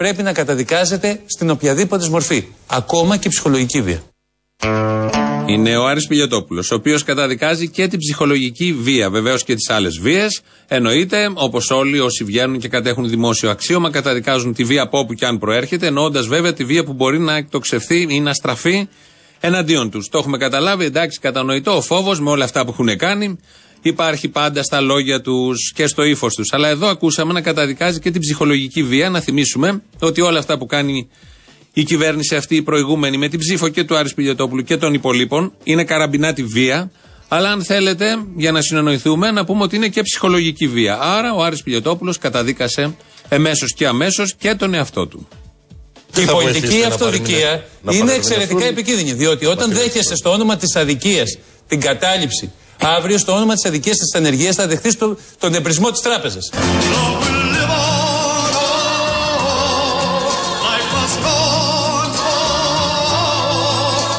Η βία πρέπει να καταδικάζεται στην οποιαδήποτε μορφή, ακόμα και ψυχολογική βία. Είναι ο Άρης Πιλιοτόπουλο, ο οποίος καταδικάζει και την ψυχολογική βία. Βεβαίως και τις άλλες βίες. Εννοείται, όπως όλοι όσοι βγαίνουν και κατέχουν δημόσιο αξίωμα, καταδικάζουν τη βία από όπου και αν προέρχεται, εννοώντας βέβαια τη βία που μπορεί να εκτοξευθεί ή να στραφεί εναντίον τους. Το έχουμε καταλάβει, εντάξει, κατανοητό ο φόβος με όλα αυτά που έχουν κάνει. Υπάρχει πάντα στα λόγια τους και στο ύφος τους. Αλλά εδώ ακούσαμε να καταδικάζει και την ψυχολογική βία. Να θυμίσουμε ότι όλα αυτά που κάνει η κυβέρνηση αυτή, η προηγούμενη, με την ψήφο και του Άρης Πιλιοτόπουλου και των υπολείπων, είναι καραμπινάτη βία. Αλλά αν θέλετε, για να συνεννοηθούμε, να πούμε ότι είναι και ψυχολογική βία. Άρα ο Άρης Πιλιοτόπουλος καταδίκασε εμέσως και αμέσως και τον εαυτό του. Και η πολιτική αυτοδικία είναι εξαιρετικά επικίνδυνη. Διότι όταν δέχεσαι στο όνομα της αδικίας την κατάληψη, αύριο στο όνομα της αδικίας της ανεργίας θα δεχθείς τον εμπρισμό της τράπεζας.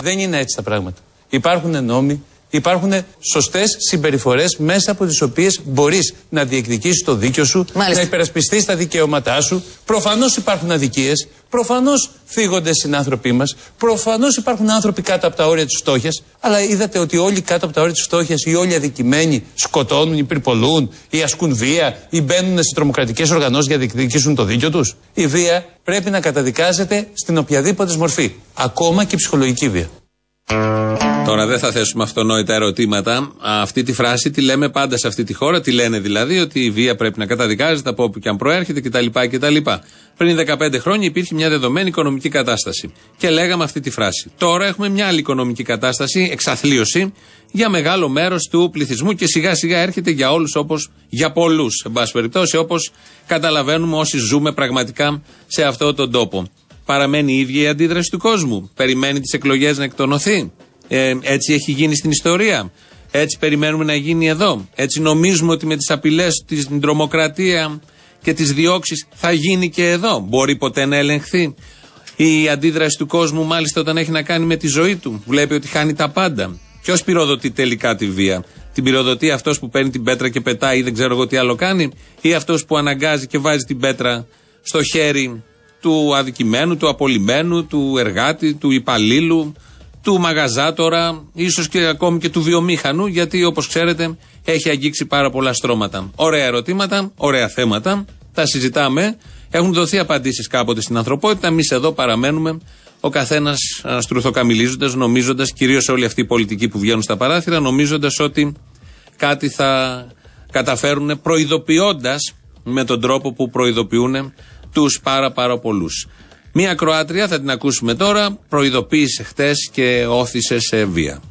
Δεν είναι έτσι τα πράγματα. Υπάρχουν νόμοι, υπάρχουν σωστές συμπεριφορές μέσα από τις οποίες μπορείς να διεκδικήσεις το δίκιο σου, να υπερασπιστείς τα δικαιώματά σου. Προφανώς υπάρχουν αδικίες, προφανώς φύγονται συνάνθρωποι μας, προφανώς υπάρχουν άνθρωποι κάτω από τα όρια της φτώχειας, αλλά είδατε ότι όλοι κάτω από τα όρια της φτώχειας ή όλοι αδικημένοι σκοτώνουν ή πυρπολούν ή ασκούν βία ή μπαίνουν σε τρομοκρατικές οργανώσεις για να διεκδικήσουν το δίκιο τους. Η βία πρέπει να καταδικάζεται στην οποιαδήποτε μορφή, ακόμα και ψυχολογική βία. Τώρα δεν θα θέσουμε αυτονόητα ερωτήματα. Αυτή τη φράση τη λέμε πάντα σε αυτή τη χώρα. Τη λένε δηλαδή ότι η βία πρέπει να καταδικάζεται από όπου και αν προέρχεται κτλ. κτλ. Πριν 15 χρόνια υπήρχε μια δεδομένη οικονομική κατάσταση. Και λέγαμε αυτή τη φράση. Τώρα έχουμε μια άλλη οικονομική κατάσταση, εξαθλίωση, για μεγάλο μέρος του πληθυσμού και σιγά σιγά έρχεται για όλους όπως για πολλούς. Εν πάση περιπτώσει, όπως καταλαβαίνουμε όσοι ζούμε πραγματικά σε αυτόν τον τόπο. Παραμένει η ίδια η αντίδραση του κόσμου. Περιμένει τις εκλογές να εκτονωθεί. Ε, έτσι έχει γίνει στην ιστορία. Έτσι περιμένουμε να γίνει εδώ. Έτσι νομίζουμε ότι με τις απειλές, την τρομοκρατία και τις διώξεις θα γίνει και εδώ. Μπορεί ποτέ να ελεγχθεί. Η αντίδραση του κόσμου, μάλιστα, όταν έχει να κάνει με τη ζωή του, βλέπει ότι χάνει τα πάντα. Ποιος πυροδοτεί τελικά τη βία; Την πυροδοτεί αυτός που παίρνει την πέτρα και πετάει ή δεν ξέρω εγώ τι άλλο κάνει, ή αυτός που αναγκάζει και βάζει την πέτρα στο χέρι του αδικημένου, του απολυμμένου, του εργάτη, του υπαλλήλου, του μαγαζάτορα, ίσως και ακόμη και του βιομήχανου, γιατί όπως ξέρετε έχει αγγίξει πάρα πολλά στρώματα. Ωραία ερωτήματα, ωραία θέματα, τα συζητάμε. Έχουν δοθεί απαντήσεις κάποτε στην ανθρωπότητα. Εμείς εδώ παραμένουμε, ο καθένας στρουθοκαμιλίζοντα, νομίζοντας, κυρίως όλοι αυτοί οι πολιτικοί που βγαίνουν στα παράθυρα, νομίζοντας ότι κάτι θα καταφέρουν προειδοποιώντας με τον τρόπο που προειδοποιούν τους πάρα πάρα πολλούς. Μία Κροάτρια θα την ακούσουμε τώρα. Προειδοποίησε χτες και όθησε σε βία.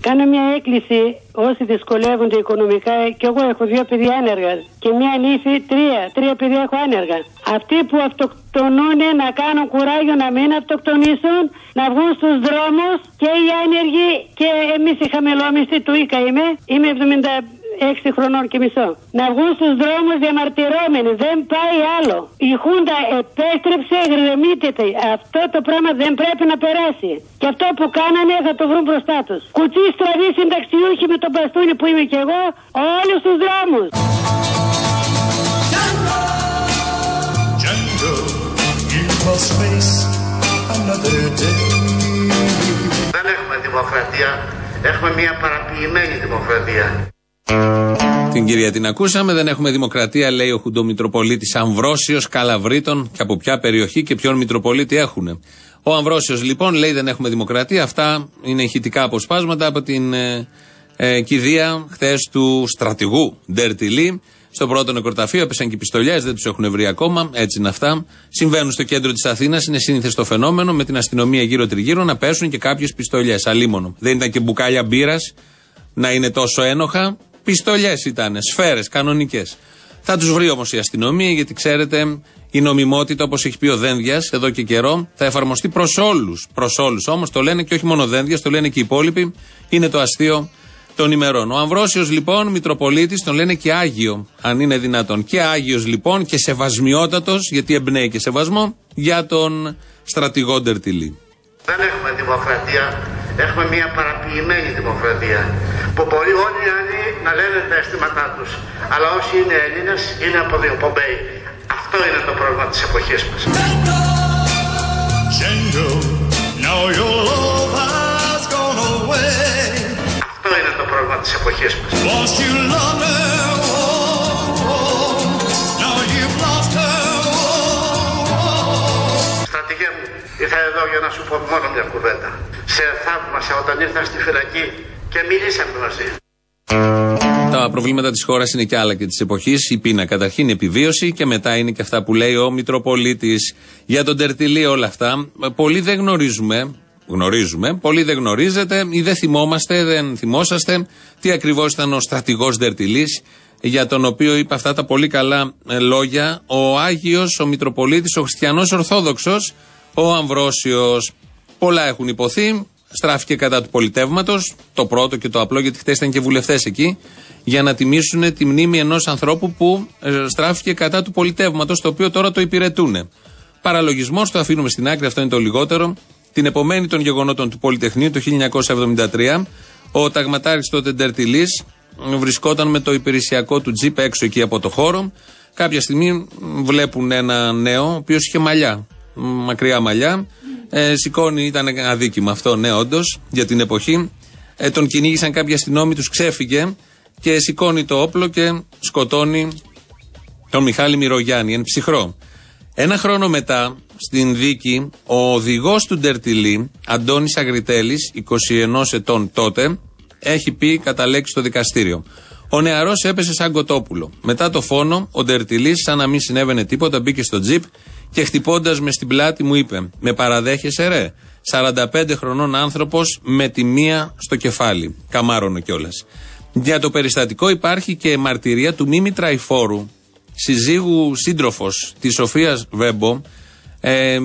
Κάνω μια έκκληση όσοι δυσκολεύονται οικονομικά. Και εγώ έχω δύο παιδιά άνεργα. Και μια νύφη, τρία. Τρία παιδιά έχω άνεργα. Αυτοί που αυτοκτονούν να κάνουν κουράγιο να μην αυτοκτονήσουν, να βγουν στους δρόμους και οι άνεργοι. Και εμείς οι χαμηλόμιστοι, του ΙΚΑ είμαι. Είμαι 70 έξι χρονών και μισό. Να βγουν στους δρόμους διαμαρτυρόμενοι. Δεν πάει άλλο. Η Χούντα επέστρεψε, γκρεμίτεται. Αυτό το πράγμα δεν πρέπει να περάσει. Και αυτό που κάνανε θα το βρουν μπροστά τους. Κουτσί στραβή συνταξιούχοι με τον μπαστούνι που είμαι κι εγώ, όλους τους δρόμους. Δεν έχουμε δημοκρατία, έχουμε μια παραποιημένη δημοκρατία. Την κυρία την ακούσαμε. Δεν έχουμε δημοκρατία, λέει ο Χουντομητροπολίτης Αμβρόσιος Καλαβρίτων. Και από ποια περιοχή και ποιον Μητροπολίτη έχουν. Ο Αμβρόσιος λοιπόν λέει δεν έχουμε δημοκρατία. Αυτά είναι ηχητικά αποσπάσματα από την ε, ε, κηδεία χθες του στρατηγού Ντερτιλή. Στο πρώτο νεκροταφείο έπεσαν και πιστολιές, δεν τους έχουν βρει ακόμα. Έτσι είναι αυτά. Συμβαίνουν στο κέντρο της Αθήνας, είναι σύνηθες το φαινόμενο με την αστυνομία γύρω-τριγύρω να πέσουν και κάποιες πιστολιές. Αλίμονο. Δεν ήταν και μπουκάλια μπύρας να είναι τόσο ένοχα. Πιστολιές ήταν, σφαίρες, κανονικές. Θα τους βρει όμως η αστυνομία, γιατί ξέρετε, η νομιμότητα, όπως έχει πει ο Δένδιας εδώ και καιρό, θα εφαρμοστεί προς όλους. Προς όλους όμως το λένε και όχι μόνο Δένδιας, το λένε και οι υπόλοιποι. Είναι το αστείο των ημερών. Ο Αμβρόσιος λοιπόν, Μητροπολίτης, τον λένε και Άγιο, αν είναι δυνατόν. Και Άγιος λοιπόν και σεβασμιότατος, γιατί εμπνέει και σεβασμό, για τον στρατηγό Ντερτιλή. Δεν έχουμε δημοκρατία, έχουμε μια παραποιημένη δημοκρατία που μπορεί όλοι οι άλλοι να λένε τα αισθήματά τους. Αλλά όσοι είναι Έλληνες είναι από Πομπέι. Αυτό είναι το πρόβλημα της εποχής μας. Αυτό είναι το πρόβλημα της εποχής μας. Στρατηγέ μου, ήρθα εδώ για να σου πω μόνο μια κουβέντα. Σε θαύμασα όταν ήρθα στη φυλακή και μιλήσαμε μαζί. Τα προβλήματα της χώρας είναι και άλλα και της εποχής. Η πείνα καταρχήν, η επιβίωση και μετά είναι και αυτά που λέει ο Μητροπολίτης. Για τον Τερτιλί όλα αυτά. Πολλοί δεν γνωρίζουμε, γνωρίζουμε, πολλοί δεν γνωρίζετε ή δεν θυμόμαστε, δεν θυμόσαστε τι ακριβώς ήταν ο στρατηγός Τερτιλή για τον οποίο είπε αυτά τα πολύ καλά ε, λόγια ο Άγιος, ο Μητροπολίτης, ο Χριστιανός Ορθόδοξος, ο Αμβρόσιος. Πολλά έχουν υποθεί στράφηκε κατά του πολιτεύματος. Το πρώτο και το απλό, γιατί χθε ήταν και βουλευτές εκεί, για να τιμήσουν τη μνήμη ενός ανθρώπου που ε, στράφηκε κατά του πολιτεύματος, το οποίο τώρα το υπηρετούν. Παραλογισμός, το αφήνουμε στην άκρη, αυτό είναι το λιγότερο. Την επομένη των γεγονότων του Πολυτεχνείου το 1973, ο Ταγματάρης τότε Ντερτιλή βρισκόταν με το υπηρεσιακό του τζιπ έξω εκεί από το χώρο. Κάποια στιγμή βλέπουν ένα νέο, ο οποίος είχε μαλλιά, μακριά μαλλιά, ε, σηκώνει, ήταν αδίκημα αυτό, ναι, όντως, για την εποχή. Ε, τον κυνήγησαν κάποιοι αστυνόμοι, τους ξέφυγε και σηκώνει το όπλο και σκοτώνει τον Μιχάλη Μυρογιάννη, εν ψυχρό. Ένα χρόνο μετά, στην δίκη, ο οδηγός του Ντερτιλή, Αντώνης Αγριτέλης, 21 ετών τότε, έχει πει κατά λέξη στο δικαστήριο. Ο νεαρός έπεσε σαν κοτόπουλο. Μετά το φόνο, ο Ντερτιλή, σαν να μην συνέβαινε τίποτα, μπήκε στο τζιπ και χτυπώντας με στην πλάτη μου είπε: Με παραδέχεσαι, ρε; 45 χρονών άνθρωπος με τη μία στο κεφάλι. Καμάρωνο κιόλας. Για το περιστατικό υπάρχει και μαρτυρία του Μίμη Τραϊφόρου, συζύγου σύντροφος της Σοφίας Βέμπο. Ε,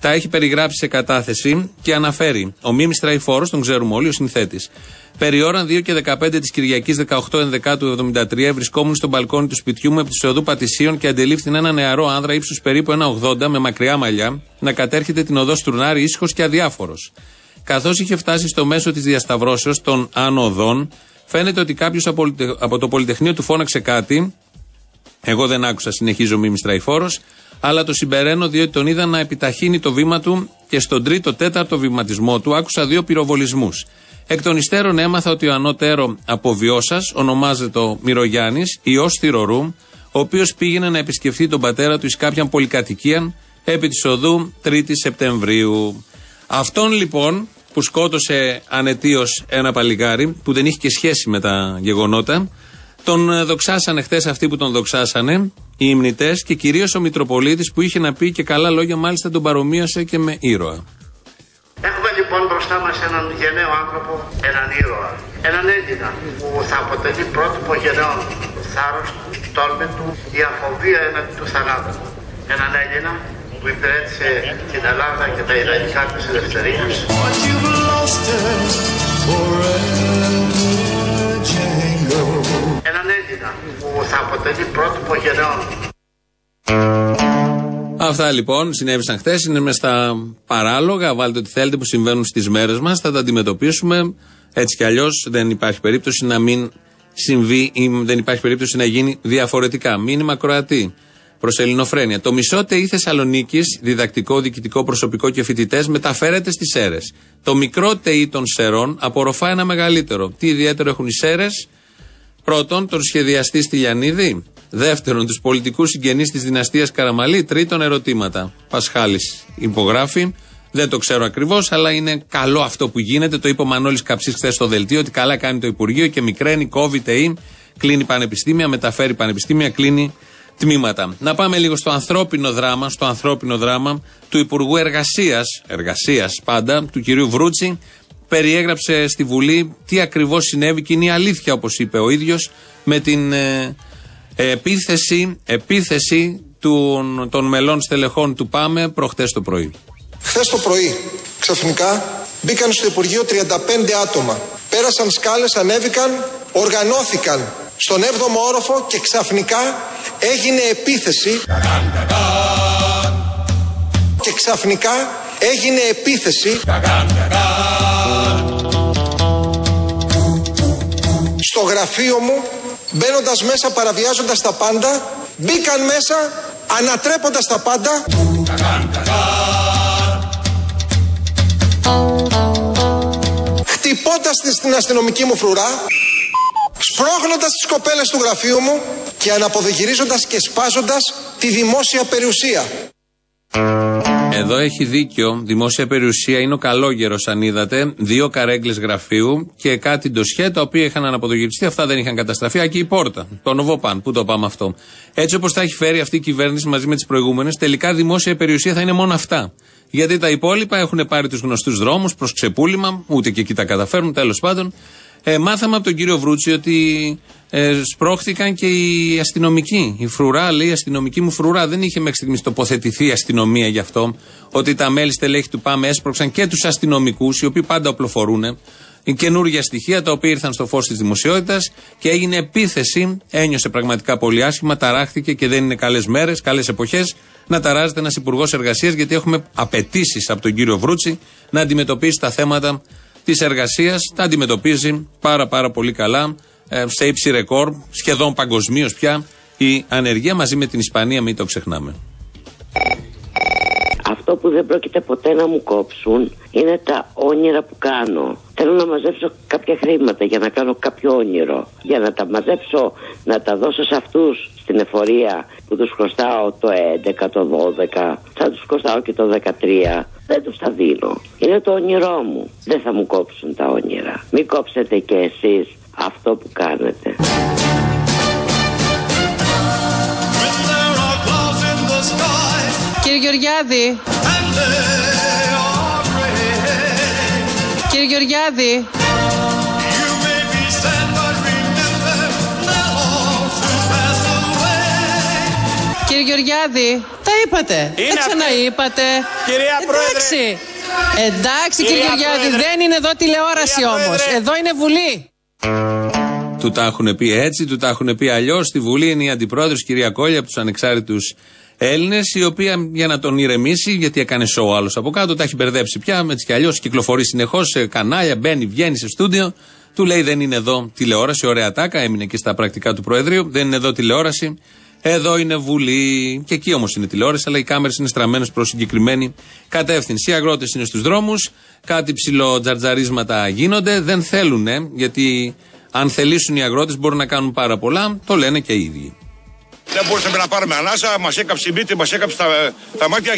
τα έχει περιγράψει σε κατάθεση και αναφέρει. Ο Μίμης Τραϊφόρο, τον ξέρουμε όλοι, ο συνθέτης. Περί ώραν 2 και 15 της Κυριακής 18 Ενδεκάτου 73 βρισκόμουν στο μπαλκόνι του σπιτιού μου επί της οδού Πατησίων και αντελήφθη ένα νεαρό άνδρα ύψους περίπου 1,80 με μακριά μαλλιά να κατέρχεται την οδό Στουρνάρη ήσυχος και αδιάφορος. Καθώς είχε φτάσει στο μέσο της διασταυρώσεως των άνω οδών, φαίνεται ότι κάποιος από το Πολυτεχνείο του φώναξε κάτι. Εγώ δεν άκουσα, συνεχίζω μη στραϊφόρο, αλλά το συμπεραίνω διότι τον είδα να επιταχύνει το βήμα του και στον τρίτο-τέταρτο βηματισμό του άκουσα δύο πυροβολισμούς. Εκ των υστέρων έμαθα ότι ο ανώτερο από Βιώσας ονομάζεται ο Μυρογιάννης, ιός Θηρορού, ο οποίος πήγαινε να επισκεφθεί τον πατέρα του εις κάποια πολυκατοικία επί της οδού 3η Σεπτεμβρίου. Αυτόν λοιπόν που σκότωσε ανετίως ένα παλικάρι, που δεν είχε και σχέση με τα γεγονότα, τον δοξάσανε χθες αυτοί που τον δοξάσανε, οι υμνητές και κυρίως ο Μητροπολίτης που είχε να πει και καλά λόγια, μάλιστα τον παρομοίωσε και με ήρωα. Έχουμε λοιπόν μπροστά μας έναν γενναίο άνθρωπο, έναν ήρωα, έναν Έλληνα που θα αποτελεί πρότυπο γενναίων θάρρος του, τόλμη του, η αφοβία έναντι του θανάτου. Έναν Έλληνα που υπηρέτησε την Ελλάδα και τα ιδανικά της ελευθερίας. Έναν Έλληνα που θα αποτελεί πρότυπο γενναίων Αυτά λοιπόν συνέβησαν χθες. Είναι μες στα παράλογα. Βάλτε ό,τι θέλετε που συμβαίνουν στις μέρες μας. Θα τα αντιμετωπίσουμε. Έτσι κι αλλιώς δεν υπάρχει περίπτωση να μην συμβεί ή δεν υπάρχει περίπτωση να γίνει διαφορετικά. Μήνυμα Κροατή προς Ελληνοφρένεια. Το μισό ΤΕΙ Θεσσαλονίκης, διδακτικό, διοικητικό, προσωπικό και φοιτητές, μεταφέρεται στις ΣΕΡΕ. Το μικρό ΤΕΙ των ΣΕΡΟΝ απορροφά ένα μεγαλύτερο. Τι ιδιαίτερο έχουν οι ΣΕΡΕ. Πρώτον, τον σχεδιαστή στη Λιανίδη. Δεύτερον, τους πολιτικούς συγγενείς της δυναστείας Καραμαλή. Τρίτον, ερωτήματα. Πασχάλης υπογράφει. Δεν το ξέρω ακριβώς, αλλά είναι καλό αυτό που γίνεται. Το είπε ο Μανώλης Καψής χθες στο δελτίο ότι καλά κάνει το Υπουργείο και μικραίνει, κόβει ΤΕΗ, κλείνει πανεπιστήμια, μεταφέρει πανεπιστήμια, κλείνει τμήματα. Να πάμε λίγο στο ανθρώπινο δράμα, στο ανθρώπινο δράμα του Υπουργού Εργασίας, εργασίας πάντα, του κυρίου Βρούτσι. Περιέγραψε στη Βουλή τι ακριβώς συνέβη και είναι η αλήθεια, όπως είπε ο ίδιος, με την ε, επίθεση, επίθεση των, των μελών στελεχών του ΠΑΜΕ προχτές το πρωί. Χθες το πρωί ξαφνικά μπήκαν στο Υπουργείο 35 άτομα. Πέρασαν σκάλες, ανέβηκαν, οργανώθηκαν στον 7ο όροφο και ξαφνικά έγινε επίθεση και ξαφνικά έγινε επίθεση στο γραφείο μου μπαίνοντας μέσα, παραβιάζοντας τα πάντα, μπήκαν μέσα ανατρέποντας τα πάντα χτυπώντας την αστυνομική μου φρουρά σπρώχνοντας τις κοπέλες του γραφείου μου και αναποδογυρίζοντας και σπάζοντας τη δημόσια περιουσία. Εδώ έχει δίκιο. Δημόσια περιουσία είναι ο καλόγερος, αν είδατε. Δύο καρέγκλε γραφείου και κάτι ντοσιέ τα οποία είχαν αναποδογυριστεί. Αυτά δεν είχαν καταστραφεί. Εκεί η πόρτα. Το Νοβοπάν. Πού το πάμε αυτό. Έτσι όπως τα έχει φέρει αυτή η κυβέρνηση μαζί με τις προηγούμενες, τελικά δημόσια περιουσία θα είναι μόνο αυτά. Γιατί τα υπόλοιπα έχουν πάρει τους γνωστούς δρόμους προς ξεπούλημα, ούτε και εκεί τα καταφέρουν, τέλος πάντων. Ε, μάθαμε από τον κύριο Βρούτσι ότι ε, σπρώχθηκαν και οι αστυνομικοί. Η φρουρά, λέει, η αστυνομική μου φρουρά. Δεν είχε μέχρι στιγμής τοποθετηθεί η αστυνομία γι' αυτό. Ότι τα μέλη στελέχη του ΠΑΜΕ έσπρωξαν και τους αστυνομικούς, οι οποίοι πάντα οπλοφορούν. Καινούργια στοιχεία τα οποία ήρθαν στο φως της δημοσιότητας και έγινε επίθεση. Ένιωσε πραγματικά πολύ άσχημα, ταράχθηκε και δεν είναι καλές μέρες, καλές εποχές να ταράζεται ένας υπουργός εργασίας, γιατί έχουμε απαιτήσεις από τον κύριο Βρούτσι να αντιμετωπίσει τα θέματα της εργασίας. Τα αντιμετωπίζει πάρα πάρα πολύ καλά. Ε, σε ύψη ρεκόρ, σχεδόν παγκοσμίως πια, η ανεργία μαζί με την Ισπανία, μην το ξεχνάμε. Αυτό που δεν πρόκειται ποτέ να μου κόψουν είναι τα όνειρα που κάνω. Θέλω να μαζέψω κάποια χρήματα για να κάνω κάποιο όνειρο. Για να τα μαζέψω, να τα δώσω σε αυτούς στην εφορία που τους χρωστάω το 11, το 12, θα τους χρωστάω και το 13. Δεν τους τα δίνω. Είναι το όνειρό μου. Δεν θα μου κόψουν τα όνειρα. Μην κόψετε κι εσείς αυτό που κάνετε. Κύριε Γεωργιάδη. Κύριε Γεωργιάδη. Κύριε Γεωργιάδη, τα είπατε. Είναι τα ξαναείπατε. Κυρία Πρόεδρε. Εντάξει. Εντάξει κύριε Γεωργιάδη, δεν είναι εδώ τηλεόραση όμως. Εδώ είναι Βουλή. Του τα έχουν πει έτσι, του τα έχουν πει αλλιώς. Στη Βουλή είναι η αντιπρόεδρος κυρία Κόλια από τους ανεξάρτητους Έλληνες, η οποία για να τον ηρεμήσει, γιατί έκανε σοου άλλος από κάτω, τα έχει μπερδέψει πια έτσι κι αλλιώς. Κυκλοφορεί συνεχώς σε κανάλια, μπαίνει, βγαίνει σε στούντιο. Του λέει δεν είναι εδώ τηλεόραση, ωραία τάκα, έμεινε και στα πρακτικά του Προεδρείου. Δεν είναι εδώ τηλεόραση. Εδώ είναι Βουλή. Και εκεί όμως είναι τηλεόραση, αλλά οι κάμερες είναι στραμμένες προς συγκεκριμένη κατεύθυνση. Οι αγρότες είναι στους δρόμους, κάτι ψηλό τζαρτζαρίσματα γίνονται. Δεν θέλουν, γιατί αν θελήσουν οι αγρότες μπορούν να κάνουν πάρα πολλά. Το λένε και οι ίδιοι. Δεν μπορούσαμε να πάρουμε ανάσα, μας έκαψε η μύτη, μας έκαψε τα, τα μάτια,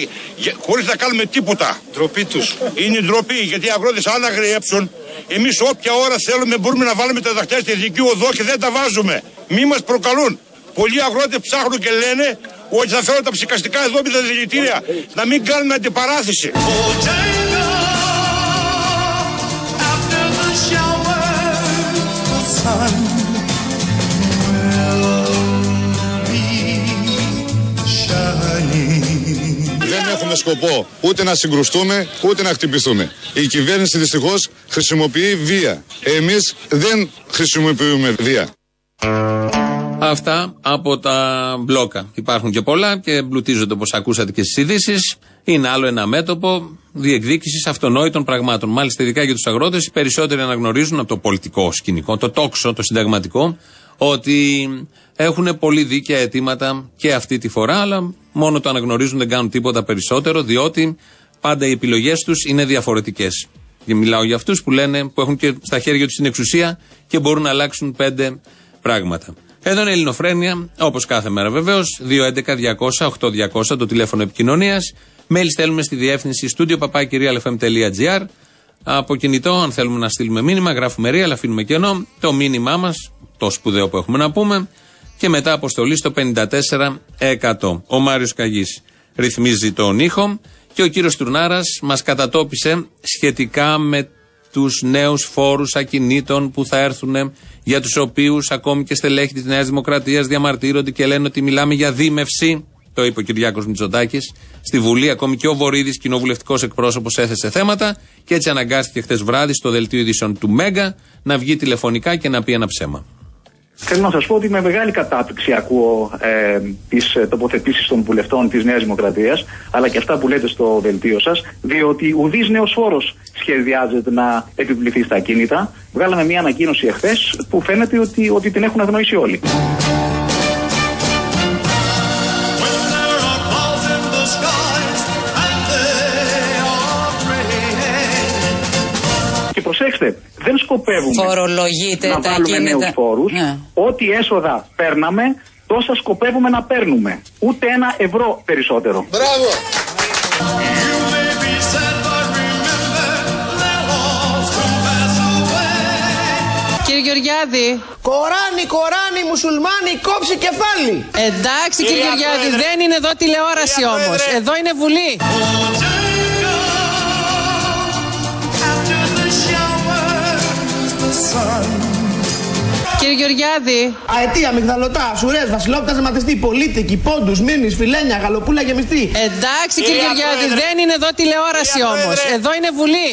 χωρίς να κάνουμε τίποτα. Ντροπή τους. Είναι ντροπή, γιατί οι αγρότες αν αγριέψουν, εμείς όποια ώρα θέλουμε μπορούμε να βάλουμε τα δαχτυλιά στη δική οδό και δεν τα βάζουμε. Μη μας προκαλούν. Πολλοί αγρότες ψάχνουν και λένε ότι θα φέρουν τα ψυχαστικά εδώ με τα δηλητήρια. Να μην κάνουμε αντιπαράθεση. Έχουμε σκοπό ούτε να συγκρουστούμε ούτε να χτυπηθούμε. Η κυβέρνηση δυστυχώς χρησιμοποιεί βία. Εμείς δεν χρησιμοποιούμε βία. Αυτά από τα μπλόκα. Υπάρχουν και πολλά και εμπλουτίζονται όπως ακούσατε και στις ειδήσεις. Είναι άλλο ένα μέτωπο διεκδίκησης αυτονόητων πραγμάτων. Μάλιστα, ειδικά για τους αγρότες, οι περισσότεροι αναγνωρίζουν από το πολιτικό σκηνικό, το τόξο, το συνταγματικό, ότι έχουν πολύ δίκαια αιτήματα και αυτή τη φορά, αλλά μόνο το αναγνωρίζουν, δεν κάνουν τίποτα περισσότερο, διότι πάντα οι επιλογές τους είναι διαφορετικές. Και μιλάω για αυτούς που λένε, που έχουν και στα χέρια τους την εξουσία και μπορούν να αλλάξουν πέντε πράγματα. Εδώ είναι η Ελληνοφρένεια, όπως κάθε μέρα βεβαίως. 211-200-8200 το τηλέφωνο επικοινωνίας. Mail στέλνουμε στη διεύθυνση στούντιο παπάκυριαλεφm.gr. Από κινητό, αν θέλουμε να στείλουμε μήνυμα, γράφουμε ρία, αλλά αφήνουμε κενό. Το μήνυμά μας, το σπουδαίο που έχουμε να πούμε. Και μετά αποστολή στο 54%. Ο Μάριος Καγής ρυθμίζει τον ήχο. Και ο κύριος Τουρνάρας μας κατατόπισε σχετικά με τους νέους φόρους ακινήτων που θα έρθουν, για τους οποίους ακόμη και στελέχη της Νέας Δημοκρατίας διαμαρτύρονται και λένε ότι μιλάμε για δίμευση. Το είπε ο Κυριάκος Μητσοτάκης στη Βουλή. Ακόμη και ο Βορύδης, κοινοβουλευτικός εκπρόσωπος, έθεσε θέματα και έτσι αναγκάστηκε χθες βράδυ στο δελτίο ειδήσεων του Μέγκα να βγει τηλεφωνικά και να πει ένα ψέμα. Θέλω να σας πω ότι με μεγάλη κατάπτυξη ακούω ε, τις τοποθετήσεις των βουλευτών της Νέας Δημοκρατίας, αλλά και αυτά που λέτε στο δελτίο σας, διότι ουδής νέος φόρος σχεδιάζεται να επιβληθεί στα ακίνητα. Βγάλαμε μια ανακοίνωση εχθές που φαίνεται ότι, ότι την έχουν αγνοήσει όλοι. Δεν σκοπεύουμε Φορολογείτε να τα βάλουμε κίνητα. νέους φόρους. Ναι. Ό,τι έσοδα παίρναμε, τόσα σκοπεύουμε να παίρνουμε. Ούτε ένα ευρώ περισσότερο. Μπράβο! Κύριε Γεωργιάδη. Κοράνι, Κοράνι, μουσουλμάνι, κόψει κεφάλι. Εντάξει κύριε Γεωργιάδη, δεν είναι εδώ τηλεόραση όμως. Εδώ είναι Βουλή. Γεωργιάδη. Αετία, μυγδαλωτά, σουρές, βασιλόπτα, ζεματιστή, πολίτικη, πόντους, μήνυ, φιλένια, γαλοπούλα γεμιστή. Εντάξει κύριε Γεωργιάδη, δεν είναι εδώ τηλεόραση όμως. Εδώ είναι Βουλή.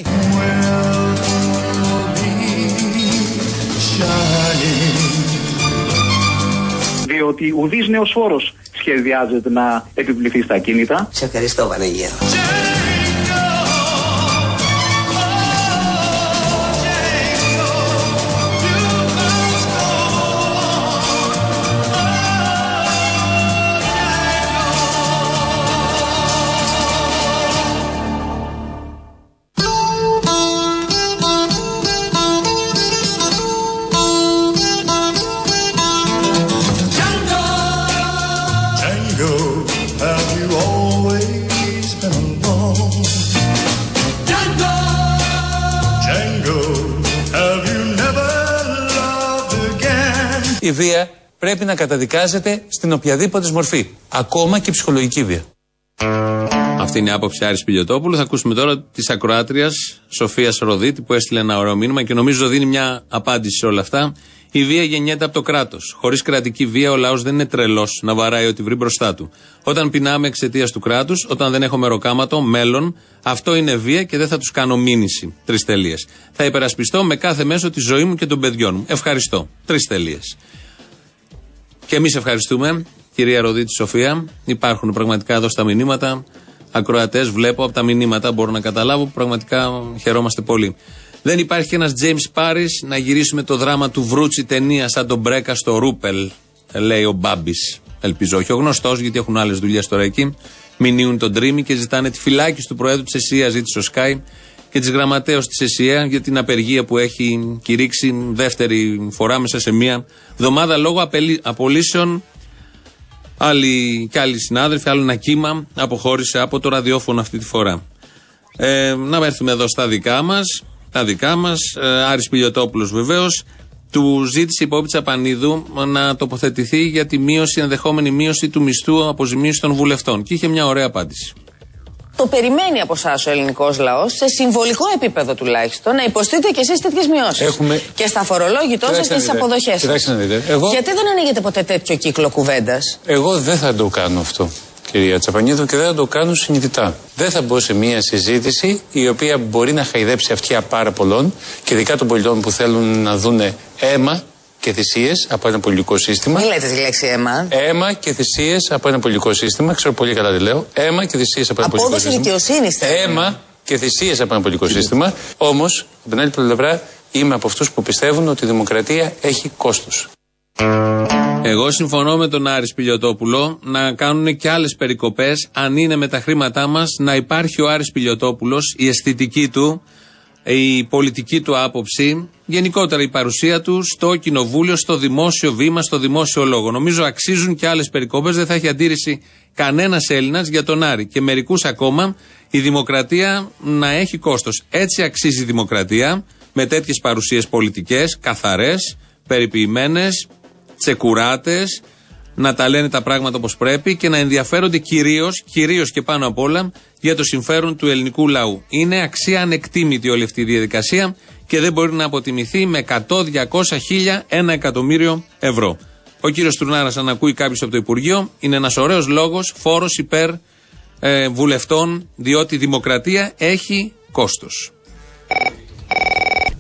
Διότι ουδής νέος φόρος σχεδιάζεται να επιβληθεί στα κίνητα. Σε ευχαριστώ, Βανεγέρο. Η βία πρέπει να καταδικάζεται στην οποιαδήποτε μορφή. Ακόμα και η ψυχολογική βία. Αυτή είναι η άποψη Άρης Πιλιοτόπουλου. Θα ακούσουμε τώρα της ακροάτριας Σοφίας Ροδίτη που έστειλε ένα ωραίο μήνυμα και νομίζω δίνει μια απάντηση σε όλα αυτά. Η βία γεννιέται από το κράτος. Χωρίς κρατική βία ο λαός δεν είναι τρελός να βαράει ό,τι βρει μπροστά του. Όταν πεινάμε εξαιτίας του κράτους, όταν δεν έχω μεροκάματο, μέλλον, αυτό είναι βία και δεν θα τους κάνω μήνυση. Τρεις τελείες. Θα υπερασπιστώ με κάθε μέσο τη ζωή μου και των παιδιών μου. Ευχαριστώ. Τρεις τελείες. Και εμείς ευχαριστούμε, κυρία Ροδίτη Σοφία. Υπάρχουν πραγματικά εδώ στα μηνύματα. Ακροατές βλέπω από τα μηνύματα, μπορώ να καταλάβω. Πραγματικά χαιρόμαστε πολύ. Δεν υπάρχει ένας James Paris να γυρίσουμε το δράμα του Βρούτσι ταινία σαν τον Μπρέκα στο Ρούπελ, λέει ο Μπάμπης. Ελπίζω όχι ο γνωστός, γιατί έχουν άλλες δουλειές τώρα εκεί. Μηνύουν τον Τρίμη και ζητάνε τη φυλάκιση του Προέδρου της ΕΣΥΑ, ζήτησε ο Σκάι, και της γραμματέως της ΕΣΥΑ για την απεργία που έχει κηρύξει δεύτερη φορά μέσα σε μία εβδομάδα λόγω απελη- απολύσεων Άλλοι και άλλοι συνάδελφοι, άλλο ένα κύμα αποχώρησε από το ραδιόφωνο αυτή τη φορά. Ε, να έρθουμε εδώ στα δικά μας. Τα δικά μας. Ε, Άρης Πιλιοτόπουλος βεβαίως. Του ζήτησε η Πόπη Τσαπανίδου να τοποθετηθεί για τη μείωση, ενδεχόμενη μείωση του μισθού αποζημίωσης των βουλευτών. Και είχε μια ωραία απάντηση. Το περιμένει από εσάς ο ελληνικός λαός σε συμβολικό επίπεδο τουλάχιστον να υποστείτε κι εσείς τέτοιες μειώσεις. Έχουμε- Και στα φορολόγητό σας Κοιτάξτε και να στις δείτε. αποδοχές σας. Κοιτάξτε να δείτε. Εγώ- Γιατί δεν ανοίγετε ποτέ τέτοιο κύκλο κουβέντας; Εγώ δεν θα το κάνω αυτό, κυρία Τσαπανίδου, και δεν θα το κάνω συνειδητά. Δεν θα μπω σε μια συζήτηση η οποία μπορεί να χαϊδέψει αυτιά πάρα πολλών και ειδικά των πολιτών που θέλουν να δούνε αίμα και θυσίες από ένα πολιτικό σύστημα. Μην λέτε τη λέξη αίμα. Αίμα και θυσίες από ένα πολιτικό σύστημα. Ξέρω πολύ καλά τι λέω. Αίμα και θυσίες από ένα πολιτικό Απόδοση σύστημα. δικαιοσύνης θέλουμε. Αίμα και θυσίες από ένα πολιτικό σύστημα. Όμως, από την άλλη πλευρά, είμαι από αυτούς που πιστεύουν ότι η δημοκρατία έχει κόστος. Εγώ συμφωνώ με τον Άρης Πιλιοτόπουλο να κάνουν και άλλες περικοπές, αν είναι με τα χρήματά μας, να υπάρχει ο Άρης Πιλιοτόπουλος, η αισθητική του, η πολιτική του άποψη, γενικότερα η παρουσία του στο κοινοβούλιο, στο δημόσιο βήμα, στο δημόσιο λόγο. Νομίζω αξίζουν και άλλες περικοπές, δεν θα έχει αντίρρηση κανένας Έλληνας για τον Άρη. Και μερικούς ακόμα η δημοκρατία να έχει κόστος. Έτσι αξίζει η δημοκρατία, με τέτοιες παρουσίες πολιτικές, καθαρές, περιποιημένες, τσεκουράτες, να τα λένε τα πράγματα όπως πρέπει και να ενδιαφέρονται κυρίως, κυρίως και πάνω απ' όλα, για το συμφέρον του ελληνικού λαού. Είναι αξία ανεκτήμητη όλη αυτή η διαδικασία και δεν μπορεί να αποτιμηθεί με 100, 200, 1000, 1 εκατομμύριο ευρώ. Ο κύριος Τουρνάρα, αν ακούει κάποιος από το Υπουργείο, είναι ένας ωραίος λόγος, φόρος υπέρ ε, βουλευτών, διότι η δημοκρατία έχει κόστος.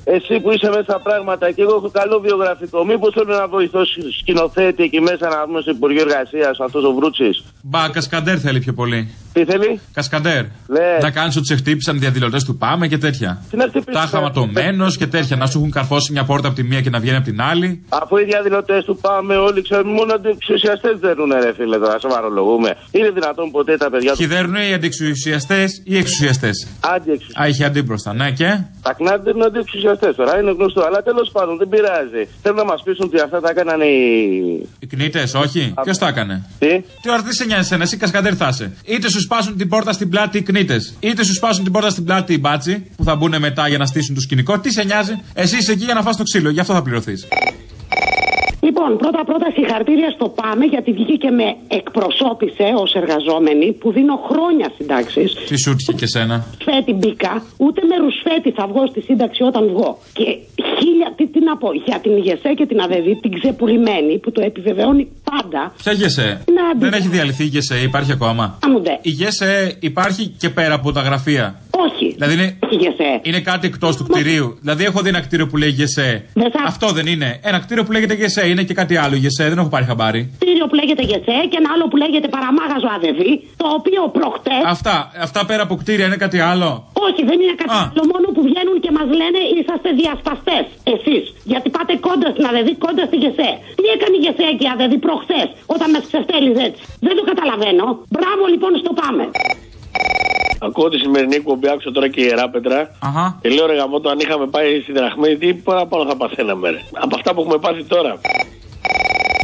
Εσύ που είσαι μέσα στα πράγματα και εγώ έχω καλό βιογραφικό. Μήπως θέλω να βοηθώ σκηνοθέτη εκεί μέσα να βγούμε στο Υπουργείο Εργασίας, αυτός ο Βρούτσης; Μπα, κασκαντέρ θέλει πιο πολύ. Τι θέλει; Κασκαντέρ. Ναι. Να κάνεις ότι σε χτύπησαν διαδηλωτές του Πάμε και τέτοια. Τι να χτυπήσουν, Τα χαματωμένος και τέτοια. Να σου έχουν καρφώσει μια πόρτα από τη μία και να βγαίνει από την άλλη. Αφού οι διαδηλωτές του πάμε όλοι ξέρουν, μόνο αντιεξουσιαστές δέρνουν, ρε φίλε, τώρα σοβαρολογούμε. Είναι δυνατόν ποτέ τα παιδιά του. Χιδέρνουν οι αντιεξουσιαστές ή εξουσιαστές; Αντιεξουσιαστές. Α, είχε αντίμπροστα, ναι και; Τα κνάτ δέρνουν αντιεξουσιαστές τώρα, είναι γνωστό. Αλλά τέλος πάντων δεν πειράζει. Θέλουν να μας πείσουν ότι αυτά τα έκαναν οι. Οι κνήτες, όχι; Ποιος τα έκανε; Τι; Τι ώρα τι σε νοιάζει εσένα, εσύ κασκαντέρ θα είσαι. Είτε σου σπάσουν την πόρτα στην πλάτη οι κνήτες, είτε σου σπάσουν την πόρτα στην πλάτη οι μπάτσι που θα μπουν μετά για να στήσουν το σκηνικό. Τι σε νοιάζει, εσύ είσαι εκεί για να φας το ξύλο, γι' αυτό θα πληρωθείς. Λοιπόν, πρώτα-πρώτα συγχαρητήρια στο Πάμε γιατί βγήκε και με εκπροσώπησε ως εργαζόμενη που δίνω χρόνια συντάξεις. Τι σου ήρθε και σένα. Ρουσφέτη μπήκα, ούτε με ρουσφέτη θα βγω στη σύνταξη όταν βγω. Και χίλια, τι, τι να πω, για την ηγεσέ και την ΑΔΕΔΗ, την ξεπουλημένη που το επιβεβαιώνει πάντα. Ποια γεσέ. Να, Δεν έχει διαλυθεί η γεσέ, υπάρχει ακόμα; Άμουντε. Η γεσέ υπάρχει και πέρα από τα γραφεία; Όχι. Δηλαδή είναι, είναι κάτι εκτός του κτηρίου; Δηλαδή έχω δει ένα κτίριο που λέει γεσέ. Αυτό δεν είναι. Ένα κτίριο που λέγεται γεσέ είναι και κάτι άλλο. Γεσέ δεν έχω πάρει χαμπάρι. Κτίριο που λέγεται Γεσέ και ένα άλλο που λέγεται Παραμάγαζο ΑΔΕΔΗ, το οποίο προχτέ. Αυτά, αυτά πέρα από κτίρια είναι κάτι άλλο; Όχι, δεν είναι κάτι άλλο. Μόνο που βγαίνουν και μας λένε είσαστε διασπαστές. Εσείς. Γιατί πάτε κόντρα στην ΑΔΕΔΗ, κόντρα στη ΓΕΣΕ. Τι έκανε η ΓΕΣΕ και η ΑΔΕΔΗ προχθέ όταν μας ξεφτέλιζε έτσι; Δεν το καταλαβαίνω. Μπράβο λοιπόν στο πάμε. Ακούω τη σημερινή εκπομπή, άκουσα τώρα και η Ιεράπετρα. Αχα. Και λέω ρε γαμώτο, αν είχαμε πάει στην Δραχμή, τι παραπάνω θα παθαίναμε. Ρε. Από αυτά που έχουμε πάθει τώρα.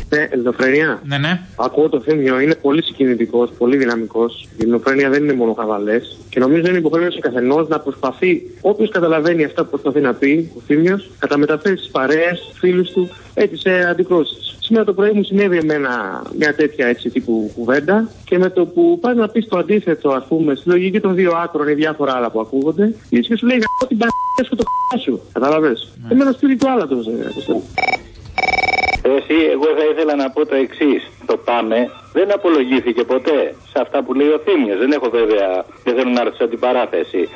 Ναι, ελληνοφρενία. Ναι, ναι. Ακούω το θύμιο, είναι πολύ συγκινητικός, πολύ δυναμικός. Η ελληνοφρενία δεν είναι μόνο χαβαλές. Και νομίζω είναι υποχρέωση καθενός να προσπαθεί, όποιος καταλαβαίνει αυτά που προσπαθεί να πει ο θύμιο, να τα μεταφέρει στις παρέες, φίλους του, έτσι σε αντικρούσει. Σήμερα το πρωί μου συνέβη εμένα μια τέτοια έτσι τύπου κουβέντα και με το που πας να πεις το αντίθετο, ας πούμε, στη λογική των δύο άκρων ή διάφορα άλλα που ακούγονται, η και σου λέει γαμώ την παρέα σου το χ σου. Κατάλαβες; Εμένα σπίτι του άλλα το Εσύ, εγώ θα ήθελα να πω το εξής. Το πάμε δεν απολογήθηκε ποτέ σε αυτά που λέει ο Θήμιος. Δεν έχω βέβαια, δεν θέλω να έρθω σε αντιπαράθεση.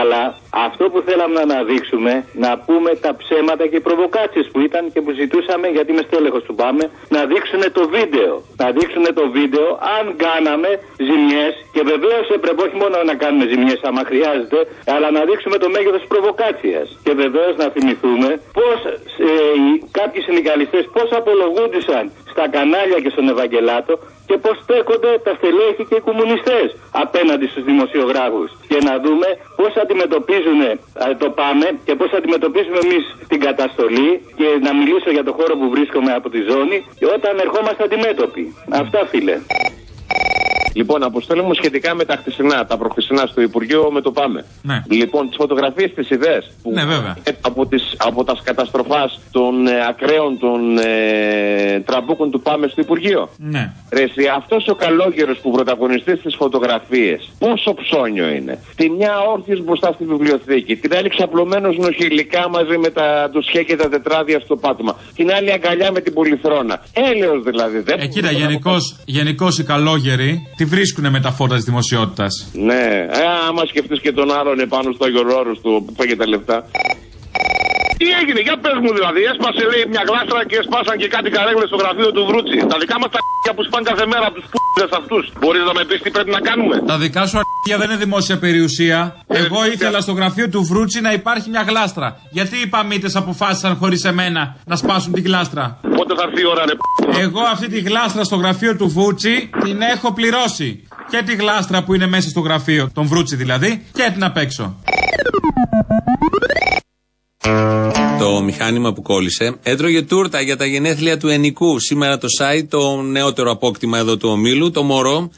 Αλλά αυτό που θέλαμε να αναδείξουμε, να πούμε τα ψέματα και οι προβοκάτσες που ήταν και που ζητούσαμε, γιατί είμαι στέλεχος του πάμε, να δείξουν το βίντεο. Να δείξουν το βίντεο αν κάναμε ζημιές και βεβαίως έπρεπε όχι μόνο να κάνουμε ζημιές άμα χρειάζεται, αλλά να δείξουμε το μέγεθος της προβοκάτσιας. Και βεβαίως να θυμηθούμε πώς ε, οι- κάποιοι συνδικαλιστές πώς απολογούνταν στα κανάλια και στον Ευαγγελάτο και πώς στέκονται τα στελέχη και οι κομμουνιστές απέναντι στους δημοσιογράφους. Και να δούμε πώς αντιμετωπίζουν ε, το πάμε και πώς αντιμετωπίζουμε εμείς την καταστολή και να μιλήσω για το χώρο που βρίσκομαι από τη ζώνη και όταν ερχόμαστε αντιμέτωποι. Αυτά φίλε. Λοιπόν, Αποστόλη μου σχετικά με τα χτεσινά, τα προχθεσινά στο Υπουργείο με το Πάμε. Ναι. Λοιπόν, τις φωτογραφίες τις είδες. Ναι, βέβαια. Από, τις, από τας καταστροφάς των ε, ακραίων των ε, τραμπούκων του Πάμε στο Υπουργείο. Ναι. Ρε, εσύ, αυτός ο καλόγερος που πρωταγωνιστεί στις φωτογραφίες, πόσο ψώνιο είναι. Τη μια όρθιος μπροστά στη βιβλιοθήκη, την άλλη ξαπλωμένος νοχηλικά μαζί με τα ντουσιέ και τα τετράδια στο πάτωμα. Την άλλη αγκαλιά με την πολυθρόνα. Έλεος δηλαδή. Δεν Ε, κοίτα, γενικώς οι καλόγεροι τη βρίσκουν με τα φώτα της δημοσιότητας. Ναι, ε, άμα σκεφτείς και τον άλλον επάνω στο Αγιορόρος του που φάγε τα λεφτά. Τι έγινε, για πες μου δηλαδή. Έσπασε λέει μια γλάστρα και έσπασαν και κάτι καρέγλες στο γραφείο του Βρούτσι. Τα δικά μας τα ***για που σπάνε κάθε μέρα από τους π***δες αυτούς. Μπορείς να με πεις τι πρέπει να κάνουμε; Τα δικά σου αρχεία δεν είναι δημόσια περιουσία. Εγώ ήθελα στο γραφείο του Βρούτσι να υπάρχει μια γλάστρα. Γιατί οι παμίτες αποφάσισαν χωρίς εμένα να σπάσουν τη γλάστρα; Πότε θα έρθει η ώρα ρε π***. Εγώ αυτή τη γλάστρα στο γραφείο του Βούτσι την έχω πληρώσει. Και τη γλάστρα που είναι μέσα στο γραφείο, τον Βρούτσι δηλαδή, και την απ' έξω. Το μηχάνημα που κόλλησε έτρωγε τούρτα για τα γενέθλια του Ενικού. Σήμερα το site, το νεότερο απόκτημα εδώ του ομίλου, το μωρό,